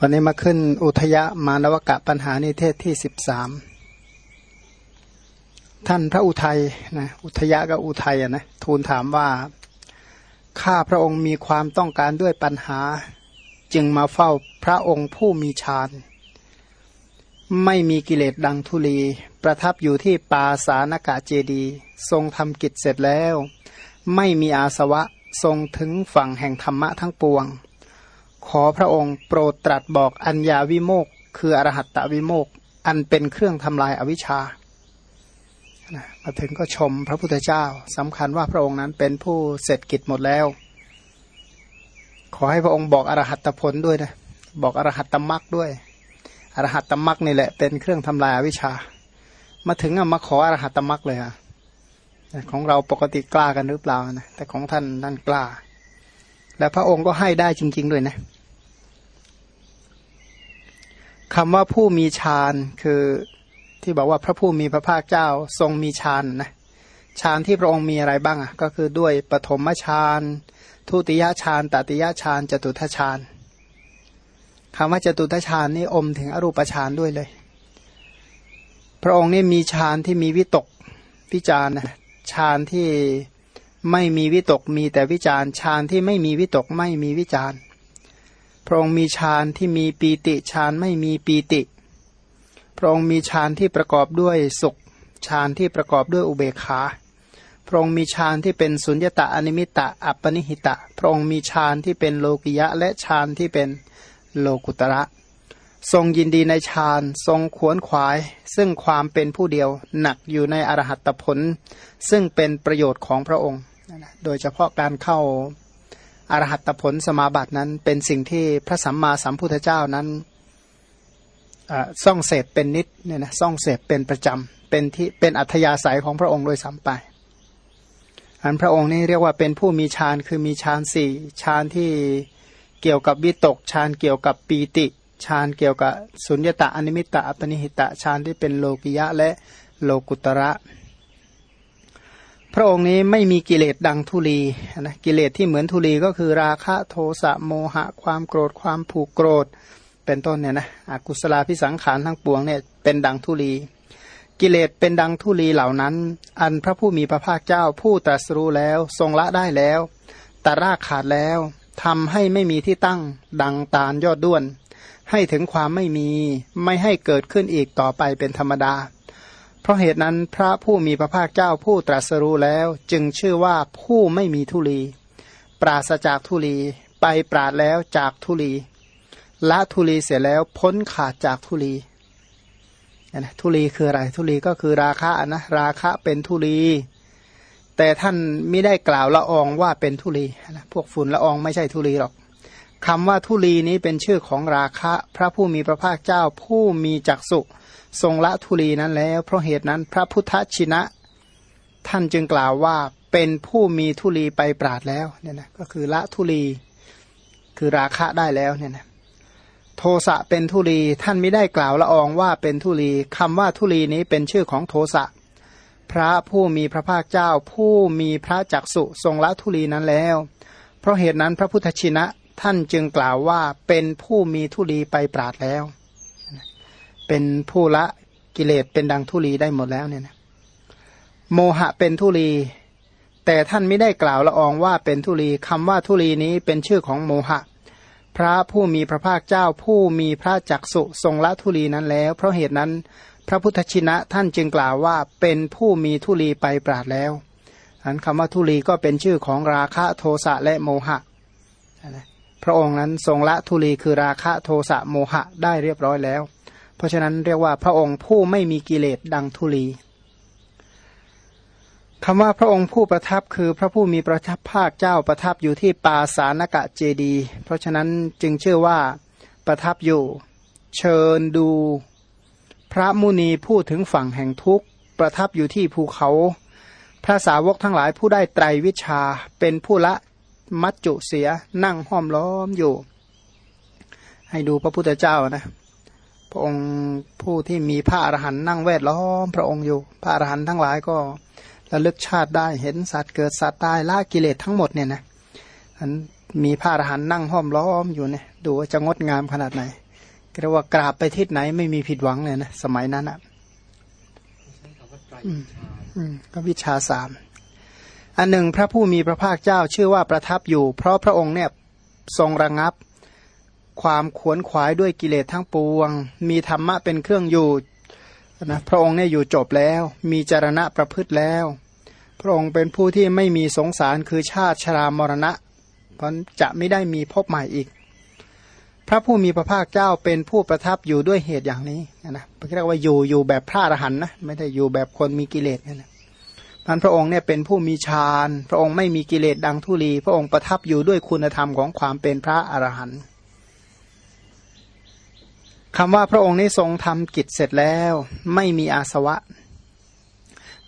วันนี้มาขึ้นอุทยมานวกะปัญหานิเทศที่สิบสามท่านพระอุทัยนะอุทยะกับอุทัยนะทูลถามว่า ข้าพระองค์มีความต้องการด้วยปัญหา จึงมาเฝ้าพระองค์ผู้มีฌานไม่มีกิเลสดังทุลี ประทับอยู่ที่ปาสานกะเจดี ทรงทำกิจเสร็จแล้ว ไม่มีอาสวะทรงถึงฝั่งแห่งธรรมะทั้งปวง ขอพระองค์โปรดตรัสบอกอัญญาวิโมกคืออรหัตตวิโมกอันเป็นเครื่องทำลายอวิชชามาถึงก็ชมพระพุทธเจ้าสำคัญว่าพระองค์นั้นเป็นผู้เสร็จกิจหมดแล้ว ขอให้พระองค์บอกอรหัตผลด้วยนะบอกอรหัตตมรักด้วย อรหัตตมรักนี่แหละเป็นเครื่องทำลายอวิชชา มาถึงอะมาขออรหัตตมรักเลยอะของเราปกติกล้ากันหรือเปล่านะแต่ของท่านท่านกล้า และพระองค์ก็ให้ได้จริง ๆ ด้วยนะ คำว่าผู้มีฌานคือที่บอกว่าพระผู้มีพระภาคเจ้าทรงมีฌานนะฌานที่พระองค์มีอะไรบ้างอะก็คือด้วยปฐมฌานทุติยฌานตติยฌานจตุทฌานคำว่าจตุทฌานนี่อมถึงอรูปฌานด้วยเลย พระองค์นี่มีฌานที่มีวิตกวิจารนะฌานที่ไม่มีวิตกมีแต่วิจารฌานที่ไม่มีวิตกไม่มีวิจาร พระองค์มีฌานที่มีปีติฌานไม่มีปีติ พระองค์มีฌานที่ประกอบด้วยสุขฌานที่ประกอบด้วยอุเบกขา พระองค์มีฌานที่เป็นสุญญตาอนิมิตะอัปปนิหิตะ พระองค์มีฌานที่เป็นโลกิยะและฌานที่เป็นโลกุตระ ทรงยินดีในฌานทรงขวนขวาย ซึ่งความเป็นผู้เดียวหนักอยู่ในอรหัตผล ซึ่งเป็นประโยชน์ของพระองค์ โดยเฉพาะการเข้า อรหัตผลสมาบัตินั้นเป็นสิ่งที่พระสัมมาสัมพุทธเจ้านั้นซ่องเสพเป็นนิดเนี่ยนะซ่องเสพเป็นประจำเป็นที่เป็นอัธยาศัยของพระองค์โดยสัมไปอันพระองค์นี่เรียกว่าเป็นผู้มีฌานคือมีฌานสี่ฌานที่เกี่ยวกับวิตกฌานเกี่ยวกับปีติฌานเกี่ยวกับสุญญตาอนิมิตะอัปนิหิตะฌานที่เป็นโลกิยะและโลกุตระ ระองค์นี้ไม่มีกิเลสดังทุลีนะกิเลสที่เหมือนทุลีก็คือราคะโทสะโมหะ ความโกรธความผูกโกรธ เป็นต้นเนี่ยนะอกุศลาพิสังขารทั้งปวงเนี่ยเป็นดังทุลี กิเลสเป็นดังทุลีเหล่านั้น อันพระผู้มีพระภาคเจ้าผู้ตรัสรู้แล้วทรงละได้แล้วแต่รากขาดแล้วทำให้ไม่มีที่ตั้งดังตาลยอดด้วน ให้ถึงความไม่มีไม่ให้เกิดขึ้นอีกต่อไปเป็นธรรมดา ราะเหตุนั้นพระผู้มีพระภาคเจ้าผู้ตรัสรู้แล้ว จึงชื่อว่าผู้ไม่มีทุลี ปราศจากทุลี ไปปราดแล้วจากทุลีละทุลีเสร็จแล้วพ้นขาดจากทุลีนะทุลีคืออะไรทุลีก็คือราคะนะราคะเป็นทุลี แต่ท่านไม่ได้กล่าวละอองว่าเป็นทุลีนะพวกฝุ่นละอองไม่ใช่ทุลีหรอก คำว่าทุลีนี้เป็นชื่อของราคะ พระผู้มีพระภาคเจ้าผู้มีจักสุทรงละทุลีนั้นแล้ว เพราะเหตุนั้นพระพุทธชินะ ท่านจึงกล่าวว่าเป็นผู้มีทุลีไปปราดแล้วเนี่ยนะก็คือละทุลีคือราคะได้แล้วเนี่ยนะโทสะเป็นทุลีท่านไม่ได้กล่าวละอองว่าเป็นทุลีคำว่าทุลีนี้เป็นชื่อของโทสะพระผู้มีพระภาคเจ้า ผู้มีพระจักสุทรงละทุลีนั้นแล้ว เพราะเหตุนั้นพระพุทธชินะ ท่านจึงกล่าวว่าเป็นผู้มีทุลีไปปราดแล้ว เป็นผู้ละกิเลสเป็นดังทุลีได้หมดแล้วเนี่ยนะโมหะเป็นทุลี แต่ท่านไม่ได้กล่าวละอองว่าเป็นทุลีคำว่าทุลีนี้เป็นชื่อของโมหะ พระผู้มีพระภาคเจ้าผู้มีพระจักสุทรงละทุลีนั้นแล้ว เพราะเหตุนั้นพระพุทธชินะท่านจึงกล่าวว่าเป็นผู้มีทุลีไปปราดแล้วอันคำว่าทุลีก็เป็นชื่อของราคะโทสะและโมหะ พระองค์นั้นทรงละทุลีคือราคะโทสะโมหะได้เรียบร้อยแล้ว เพราะฉะนั้นเรียกว่าพระองค์ผู้ไม่มีกิเลสดังทุลีคำว่าพระองค์ผู้ประทับคือพระผู้มีประทับภาคเจ้าประทับอยู่ที่ปาสานกะเจดี เพราะฉะนั้นจึงชื่อว่าประทับอยู่ เชิญดู พระมุนีพูดถึงฝั่งแห่งทุกข์ ประทับอยู่ที่ภูเขา พระสาวกทั้งหลายผู้ได้ไตรวิชาเป็นผู้ละ มัจจุเสียนั่งห้อมล้อมอยู่ ให้ดูพระพุทธเจ้านะ พระองค์ผู้ที่มีพระอรหันต์นั่งแวดล้อมพระองค์อยู่ พระอรหันต์ทั้งหลายก็ระลึกชาติได้เห็นสัตว์เกิดสัตว์ตายละกิเลสทั้งหมดเนี่ยนะอันมีพระอรหันต์นั่งห้อมล้อมอยู่เนี่ยดูว่าจะงดงามขนาดไหนเรียกว่ากราบไปทิศไหนไม่มีผิดหวังเลยนะสมัยนั้นอะก็วิชาสาม อันหนึ่งพระผู้มีพระภาคเจ้าชื่อว่าประทับอยู่ เพราะพระองค์เนี่ยทรงระงับ ความขวนขวายด้วยกิเลสทั้งปวง มีธรรมะเป็นเครื่องอยู่นะพระองค์เนี่ยอยู่จบแล้ว มีจารณะประพฤติแล้ว พระองค์เป็นผู้ที่ไม่มีสงสารคือชาติชรามรณะเพราะจะไม่ได้มีพบใหม่อีก พระผู้มีพระภาคเจ้าเป็นผู้ประทับอยู่ด้วยเหตุอย่างนี้นะเรียกว่าอยู่อยู่แบบพระอรหันต์นะไม่ได้อยู่แบบคนมีกิเลสนะ พันพระองค์เนี่ยเป็นผู้มีฌาน พระองค์ไม่มีกิเลสดังทุลี พระองค์ประทับอยู่ด้วยคุณธรรมของความเป็นพระอรหันต์คำว่าพระองค์นี้ทรงทำกิจเสร็จแล้วไม่มีอาสวะ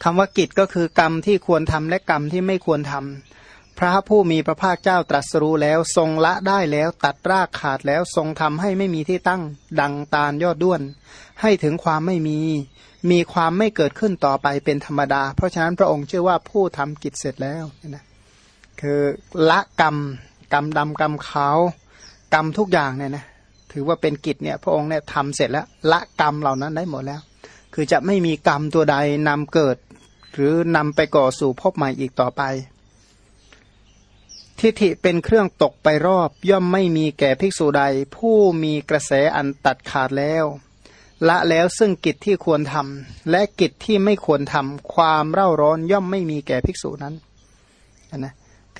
คำว่ากิจก็คือกรรมที่ควรทำและกรรมที่ไม่ควรทำ พระผู้มีพระภาคเจ้าตรัสรู้แล้วทรงละได้แล้วตัดรากขาดแล้วทรงทำให้ไม่มีที่ตั้ง ดังตาลยอดด้วน ให้ถึงความไม่มี มีความไม่เกิดขึ้นต่อไปเป็นธรรมดา เพราะฉะนั้นพระองค์ชื่อว่าผู้ทำกิจเสร็จแล้วนะคือละกรรม กรรมดำกรรมขาวกรรมทุกอย่างเนี่ยนะถือว่าเป็นกิจเนี่ยพระองค์เนี่ยทำเสร็จแล้วละกรรมเหล่านั้นได้หมดแล้ว คือจะไม่มีกรรมตัวใดนำเกิด หรือนำไปก่อสู่พบใหม่อีกต่อไป ทิฏฐิเป็นเครื่องตกไปรอบ ย่อมไม่มีแก่ภิกษุใด ผู้มีกระแสอันตัดขาดแล้ว ละแล้วซึ่งกิจที่ควรทำและกิจที่ไม่ควรทำความเร่าร้อนย่อมไม่มีแก่ภิกษุนั้นนะ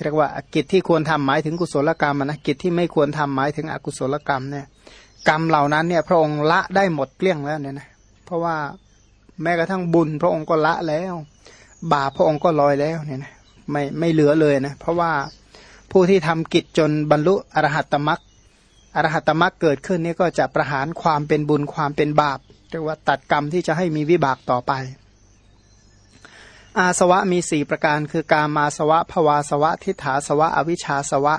เรียกว่ากิจที่ควรทำหมายถึงกุศลกรรมนะกิจที่ไม่ควรทำหมายถึงอกุศลกรรมเนี่ยกรรมเหล่านั้นเนี่ยพระองค์ละได้หมดเกลี้ยงแล้วเนี่ยนะเพราะว่าแม้กระทั่งบุญ พระองค์ก็ละแล้ว บาปพระองค์ก็ลอยแล้วเนี่ยนะไม่ไม่เหลือเลยนะเพราะว่า ผู้ที่ทำกิจจนบรรลุอรหัตตมรักอรหัตมรรคเกิดขึ้นนี่ก็จะประหารความเป็นบุญความเป็นบาปเรียกว่าตัดกรรมที่จะให้มีวิบากต่อไป อาสวะมีสี่ประการคือการมาสวะภวาสวะ ทิฏฐาสวะ อวิชชาสวะ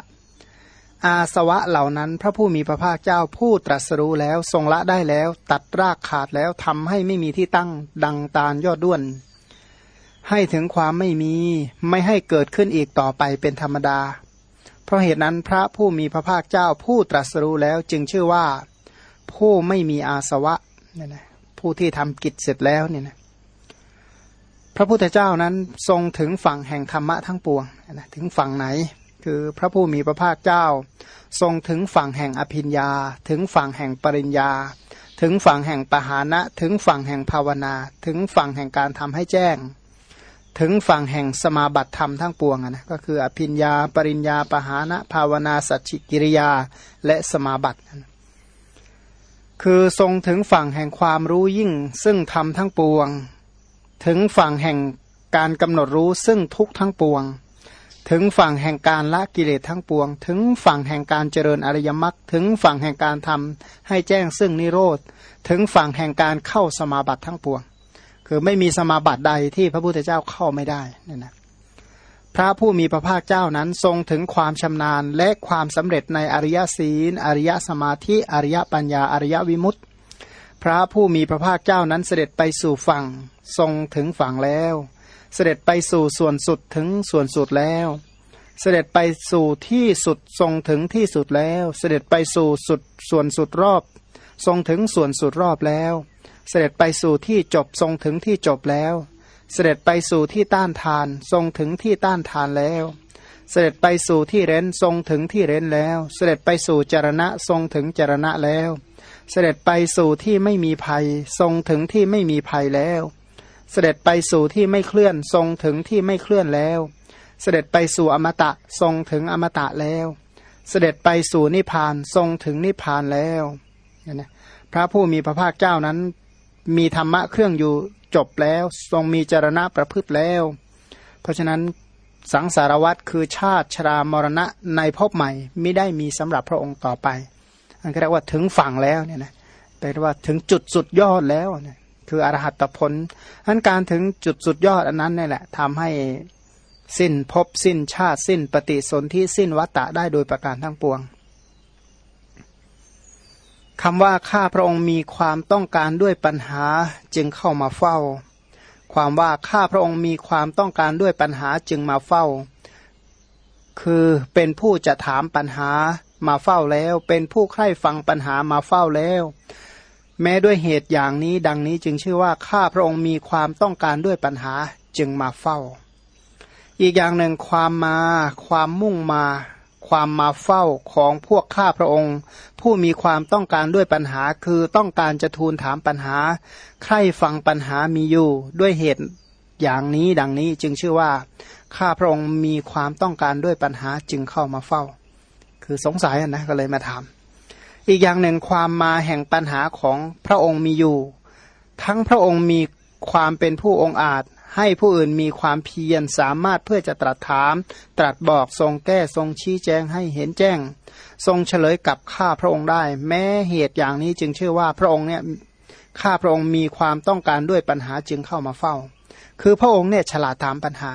อาสวะเหล่านั้นพระผู้มีพระภาคเจ้าผู้ตรัสรู้แล้วทรงละได้แล้ว ตัดรากขาดแล้วทำให้ไม่มีที่ตั้งดังตาลยอดด้วน ให้ถึงความไม่มีไม่ให้เกิดขึ้นอีกต่อไปเป็นธรรมดา ราะเหตุนั้นพระผู้มีพระภาคเจ้าผู้ตรัสรู้แล้วจึงชื่อว่าผู้ไม่มีอาสวะเนี่ยนะผู้ที่ทำกิจเสร็จแล้วเนี่ยนะพระพุทธเจ้านั้นทรงถึงฝั่งแห่งธรรมะทั้งปวงนะถึงฝั่งไหน คือพระผู้มีพระภาคเจ้า ทรงถึงฝั่งแห่งอภิญญา ถึงฝั่งแห่งปริญญา ถึงฝั่งแห่งปหานะ ถึงฝั่งแห่งภาวนา ถึงฝั่งแห่งการทำให้แจ้ง ถึงฝั่งแห่งสมาบัติธรรมทั้งปวงนะก็คือ อภิญญา ปริญญา ปหานะ ภาวนาสัจจิกิริยาและสมาบัติคือทรงถึงฝั่งแห่งความรู้ยิ่ง ซึ่งทำทั้งปวง ถึงฝั่งแห่งการกำหนดรู้ซึ่งทุกทั้งปวง ถึงฝั่งแห่งการละกิเลสทั้งปวง ถึงฝั่งแห่งการเจริญอริยมรรคถึงฝั่งแห่งการทำให้แจ้งซึ่งนิโรธ ถึงฝั่งแห่งการเข้าสมาบัติทั้งปวง คือไม่มีสมาบัติใดที่พระพุทธเจ้าเข้าไม่ได้นี่นะพระผู้มีพระภาคเจ้านั้นทรงถึงความชำนาญและความสำเร็จในอริยศีล อริยสมาธิ อริยปัญญา อริยวิมุตติ พระผู้มีพระภาคเจ้านั้นเสด็จไปสู่ฝั่ง ทรงถึงฝั่งแล้ว เสด็จไปสู่ส่วนสุดถึงส่วนสุดแล้ว เสด็จไปสู่ที่สุดทรงถึงที่สุดแล้ว เสด็จไปสู่สุดส่วนสุดรอบ ทรงถึงส่วนสุดรอบแล้ว เสด็จไปสู่ที่จบทรงถึงที่จบแล้ว เสด็จไปสู่ที่ต้านทาน ทรงถึงที่ต้านทานแล้ว เสด็จไปสู่ที่เร้นทรงถึงที่เร้นแล้ว เสด็จไปสู่จารณะทรงถึงจารณะแล้ว เสด็จไปสู่ที่ไม่มีภัย ทรงถึงที่ไม่มีภัยแล้ว เสด็จไปสู่ที่ไม่เคลื่อนทรงถึงที่ไม่เคลื่อนแล้ว เสด็จไปสู่อมตะทรงถึงอมตะแล้ว เสด็จไปสู่นิพพานทรงถึงนิพพานแล้วนะพระผู้มีพระภาคเจ้านั้น มีธรรมะเครื่องอยู่จบแล้ว ทรงมีจรณะประพฤติแล้ว เพราะฉะนั้นสังสารวัตรคือชาติชรามรณะในภพใหม่ไม่ได้มีสำหรับพระองค์ต่อไป อันก็เรียกว่าถึงฝั่งแล้วเนี่ยนะแปลว่าถึงจุดสุดยอดแล้วเนี่ยคืออรหัตผลอันการถึงจุดสุดยอดอันนั้นนี่แหละทำให้สิ้นภพสิ้นชาติสิ้นปฏิสนธิสิ้นวัตตะได้โดยประการทั้งปวง คำว่าข้าพระองค์มีความต้องการด้วยปัญหาจึงเข้ามาเฝ้า ความว่าข้าพระองค์มีความต้องการด้วยปัญหาจึงมาเฝ้า คือเป็นผู้จะถามปัญหามาเฝ้าแล้ว เป็นผู้ใคร่ฟังปัญหามาเฝ้าแล้ว แม้ด้วยเหตุอย่างนี้ดังนี้จึงชื่อว่าข้าพระองค์มีความต้องการด้วยปัญหาจึงมาเฝ้า อีกอย่างหนึ่งความมา ความมุ่งมา ความมาเฝ้าของพวกข้าพระองค์ ผู้มีความต้องการด้วยปัญหาคือต้องการจะทูลถามปัญหา ใครฟังปัญหามีอยู่ด้วยเหตุอย่างนี้ดังนี้จึงชื่อว่าข้าพระองค์มีความต้องการด้วยปัญหาจึงเข้ามาเฝ้า คือสงสัยนะก็เลยมาถามอีกอย่างหนึ่งความมาแห่งปัญหาของพระองค์มีอยู่ ทั้งพระองค์มีความเป็นผู้องอาจ ให้ผู้อื่นมีความเพียรสามารถเพื่อจะตรัสถาม ตรัสบอกทรงแก้ทรงชี้แจงให้เห็นแจ้ง ทรงเฉลยกับข้าพระองค์ได้ แม้เหตุอย่างนี้จึงเชื่อว่าพระองค์เนี่ยข้าพระองค์มีความต้องการด้วยปัญหาจึงเข้ามาเฝ้า คือพระองค์เนี่ยฉลาดถามปัญหา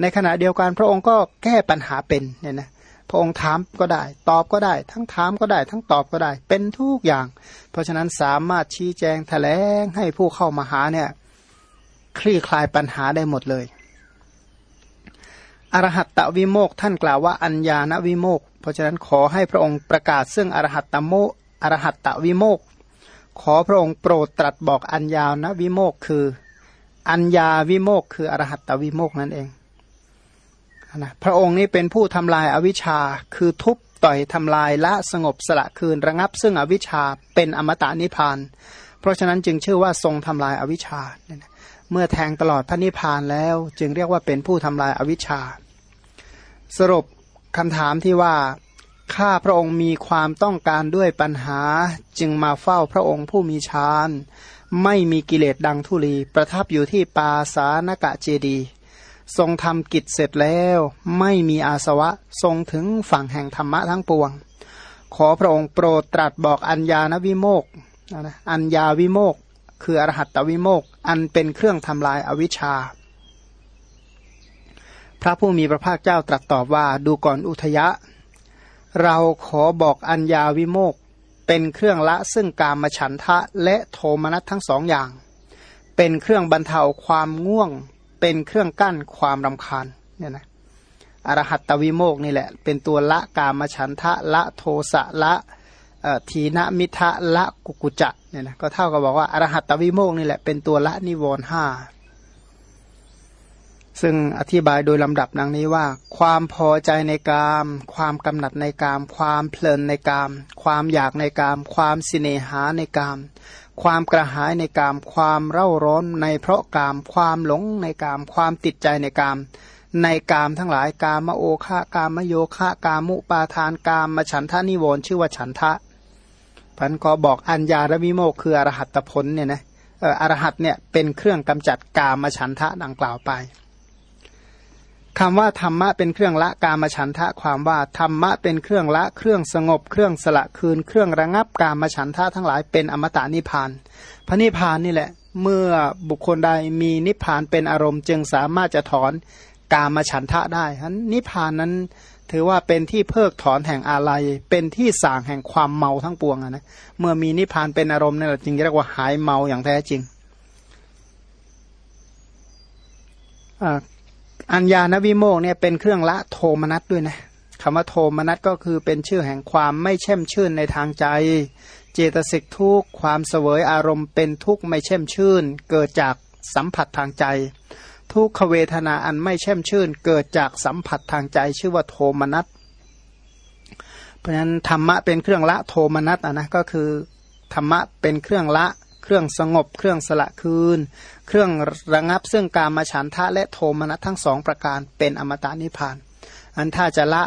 ในขณะเดียวกันพระองค์ก็แก้ปัญหาเป็นเนี่ยนะพระองค์ถามก็ได้ ตอบก็ได้ ทั้งถามก็ได้ ทั้งตอบก็ได้ เป็นทุกอย่าง เพราะฉะนั้นสามารถชี้แจงแถลงให้ผู้เข้ามาหาเนี่ย คลี่คลายปัญหาได้หมดเลย อรหัตตวิโมกท่านกล่าวว่าอัญญาณวิโมกเพราะฉะนั้นขอให้พระองค์ประกาศซึ่งอรหัตตโมอรหัตตวิโมกขอพระองค์โปรดตรัสบอกอัญญาณวิโมกคือ อัญญาวิโมกคืออรหัตตวิโมกนั่นเองนะพระองค์นี้เป็นผู้ทำลายอวิชชาคือทุบต่อยทำลายละสงบสละคืนระงับ ซึ่งอวิชชาเป็นอมตะนิพาน เพราะฉะนั้นจึงชื่อว่าทรงทำลายอวิชชาเนี่ยนะ เมื่อแทงตลอดพระนิพพานแล้ว จึงเรียกว่าเป็นผู้ทำลายอาวิชชา สรุปคำถามที่ว่าข้าพระองค์มีความต้องการด้วยปัญหาจึงมาเฝ้าพระองค์ผู้มีฌานไม่มีกิเลสดังทุลี ประทับอยู่ที่ปาสานกะเจดี ทรงทำกิจเสร็จแล้วไม่มีอาสวะทรงถึงฝั่งแห่งธรรมะทั้งปวง ขอพระองค์โปรดตรัสบอกอัญญาณวิโมกอัญญาวิโมก คืออรหัตตวิโมกอันเป็นเครื่องทำลายอวิชชา พระผู้มีพระภาคเจ้าตรัสตอบว่าดูก่อนอุทยะ เราขอบอกอัญญาวิโมกเป็นเครื่องละซึ่งกามฉันทะและโทมนัสทั้งสองอย่าง เป็นเครื่องบรรเทาความง่วง เป็นเครื่องกั้นความรำคาญเนี่ยนะอรหัตตวิโมกนี่แหละ เป็นตัวละกามฉันทะละโทสะละ ทีนมิทะละกุกุจะเนี่ยนะก็เท่ากับบอกว่าอรหัตตวิโมกนี่แหละเป็นตัวละนิวรห้าซึ่งอธิบายโดยลำดับดังนี้ว่า ความพอใจในกาม ความกำหนัดในกาม ความเพลินในกาม ความอยากในกาม ความสิเนหาในกาม ความกระหายในกาม ความเร่าร้อนในเพราะกาม ความหลงในกาม ความติดใจในกาม ในกามทั้งหลายกามโอฆากามโยฆากามุปาทานกามมฉันทานิวรชื่อว่าฉันทะ พันก็บอกอัญญารวิโมกคืออรหัตผลเนี่ยนะอรหัตเนี่ยเป็นเครื่องกำจัดกามฉันทะดังกล่าวไปคำว่าธรรมะเป็นเครื่องละกามฉันทะความว่าธรรมะเป็นเครื่องละเครื่องสงบ เครื่องสละคืน เครื่องระงับกามฉันทะทั้งหลายเป็นอมตะนิพาน พระนิพานนี่แหละ เมื่อบุคคลใดมีนิพานเป็นอารมณ์จึงสามารถจะถอนกามฉันทะได้ฉะนั้นนิพานนั้น ถือว่าเป็นที่เพิกถอนแห่งอาลัย เป็นที่สางแห่งความเมาทั้งปวงนะเมื่อมีนิพพานเป็นอารมณ์นี่แหละจึงเรียกว่าหายเมาอย่างแท้จริงอัญญาณวิโมกเนี่ยเป็นเครื่องละโทมนัสด้วยนะคำว่าโทมนัสก็คือเป็นชื่อแห่งความไม่เช่มชื่นในทางใจ เจตสิกทุกความเสวยอารมณ์เป็นทุกข์ไม่เช่มชื่น เกิดจากสัมผัสทางใจ ทุกขเวทนาอันไม่แช่มชื่น เกิดจากสัมผัสทางใจชื่อว่าโทมนัสเพราะฉะนั้นธรรมะเป็นเครื่องละโทมนัสอะนะก็คือธรรมะเป็นเครื่องละเครื่องสงบ เครื่องสละคืน เครื่องระงับซึ่งการมาฉันทะและโทมนัสทั้งสองประการเป็นอมตะนิพพาน อันถ้าจะละ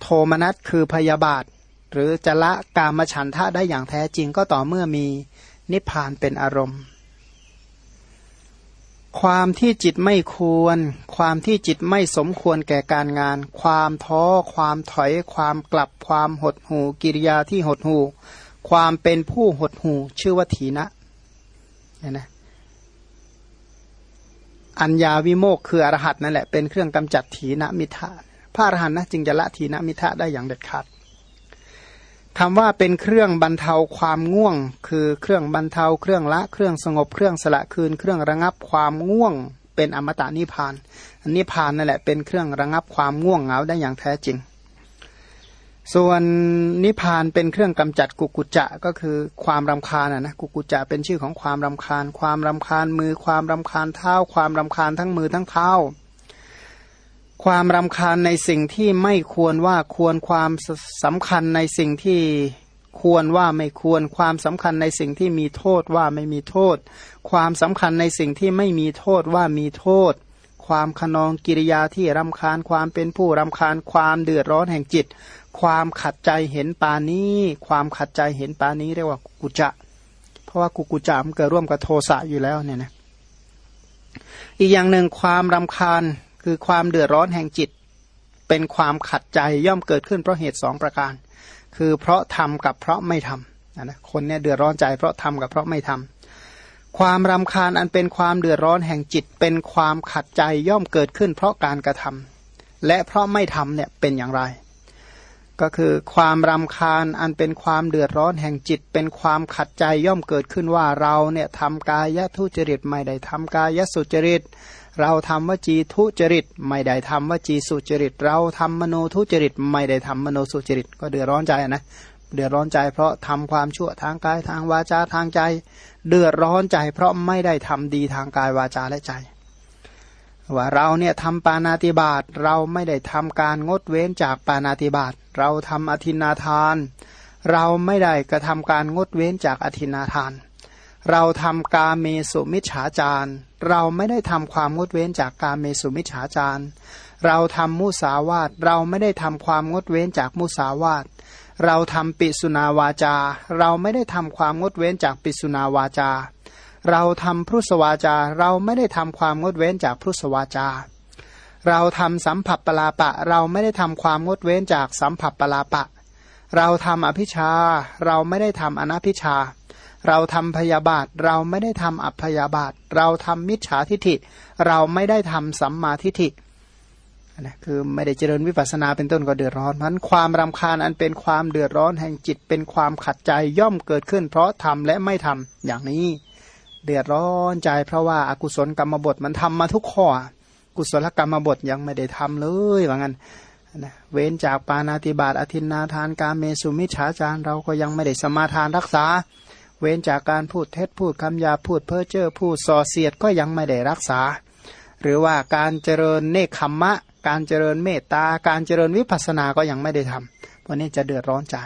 โทมนัสคือพยาบาท หรือจะละการมฉันทะได้อย่างแท้จริงก็ต่อเมื่อมีนิพพานเป็นอารมณ์ ความที่จิตไม่ควร ความที่จิตไม่สมควรแก่การงาน ความท้อ ความถอย ความกลับ ความหดหู่กิริยาที่หดหู่ ความเป็นผู้หดหู่ชื่อว่าถีนะเนี่ยนะอัญญาวิโมกคืออรหัตนั่นแหละเป็นเครื่องกำจัดถีนมิทะพระอรหันต์นะจึงจะละถีนมิทะได้อย่างเด็ดขาด คำว่าเป็นเครื่องบรรเทาความง่วง คือเครื่องบรรเทาเครื่องละเครื่องสงบเครื่องสละคืน เครื่องระงับความง่วง เป็นอมตะนิพานนิพานนั่นแหละเป็นเครื่องระงับความง่วงเหงาได้อย่างแท้จริง ส่วนนิพานเป็นเครื่องกำจัดกุกุจจะก็คือความรำคาญนะกุกุจจะเป็นชื่อของความรำคาญ ความรำคาญมือความรำคาญเท้า ความรำคาญทั้งมือทั้งเท้า ความรำคาญในสิ่งที่ไม่ควรว่าควรความสำคัญในสิ่งที่ควรว่าไม่ควรความสำคัญในสิ่งที่มีโทษว่าไม่มีโทษ ความสำคัญในสิ่งที่ไม่มีโทษว่ามีโทษ ความขนองกิริยาที่รำคาญความเป็นผู้รำคาญความเดือดร้อนแห่งจิต ความขัดใจเห็นปานี้ ความขัดใจเห็นปานี้เรียกว่ากุจะ เพราะว่ากุกุจะมันเกิดร่วมกับโทสะอยู่แล้วเนี่ยนะอีกอย่างหนึ่งความรำคาญ คือความเดือดร้อนแห่งจิต เป็นความขัดใจย่อมเกิดขึ้นเพราะเหตุสองประการ คือเพราะทำกับเพราะไม่ทำนะคนเนี่ยเดือดร้อนใจเพราะทำกับเพราะไม่ทำความรำคาญอันเป็นความเดือดร้อนแห่งจิต เป็นความขัดใจย่อมเกิดขึ้นเพราะการกระทำและเพราะไม่ทำเนี่ยเป็นอย่างไร ก็คือความรำคาญอันเป็นความเดือดร้อนแห่งจิต เป็นความขัดใจย่อมเกิดขึ้นว่าเราเนี่ยทำกายทุจริตไม่ได้ทำกายสุจริต เราทำวจีทุจริต ไม่ได้ทำวจีสุจริต เราทำมโนทุจริต ไม่ได้ทำมโนสุจริต ก็เดือดร้อนใจนะเดือดร้อนใจเพราะทำความชั่วทางกายทางวาจาทางใจ เดือดร้อนใจ เพราะไม่ได้ทำดีทางกายวาจาและใจ ว่าเราเนี่ยทำปานาติบาตเราไม่ได้ทำการงดเว้นจากปานาติบาตเราทำอธินาทาน เราไม่ได้กระทำการงดเว้นจากอธินาทาน เราทำกาเมสุมิฉาจารเราไม่ได้ทำความงดเว้นจากกาเมสุมิฉาจารเราทำมุสาวาตเราไม่ได้ทำความงดเว้นจากมุสาวาตเราทำปิสุนาวาจา เราไม่ได้ทำความงดเว้นจากปิสุนาวาจา เราทำพุทธวาจา เราไม่ได้ทำความงดเว้นจากพุทธวาจา เราทำสัมผัสปลาปะ เราไม่ได้ทำความงดเว้นจากสัมผัสปลาปะ เราทำอภิชา เราไม่ได้ทำอนัพิชา เราทำพยาบาท เราไม่ได้ทำอัพยาบาท เราทำมิจฉาทิฐิ เราไม่ได้ทำสัมมาทิฐินะคือไม่ได้เจริญวิปัสนาเป็นต้นก็เดือดร้อนเพราะความรำคาญอันเป็นความเดือดร้อนแห่งจิตเป็นความขัดใจย่อมเกิดขึ้น เพราะทำและไม่ทำอย่างนี้ เดือดร้อนใจเพราะว่าอากุศลกรรมบทมันทำมาทุกข้อ กุศลกรรมบทยังไม่ได้ทำเลยว่างั้นนะเว้นจากปานาติบาตอธินนาทานการเมสุมิฉาจารเราก็ยังไม่ได้สมาทานรักษา เว้นจากการพูดเท็จพูดคำยาพูดเพ้อเจ้อพูดส่อเสียดก็ยังไม่ได้รักษา หรือว่าการเจริญเนคขมมะ การเจริญเมตตา การเจริญวิปัสสนาก็ยังไม่ได้ทำเพราะนี้จะเดือดร้อนใจ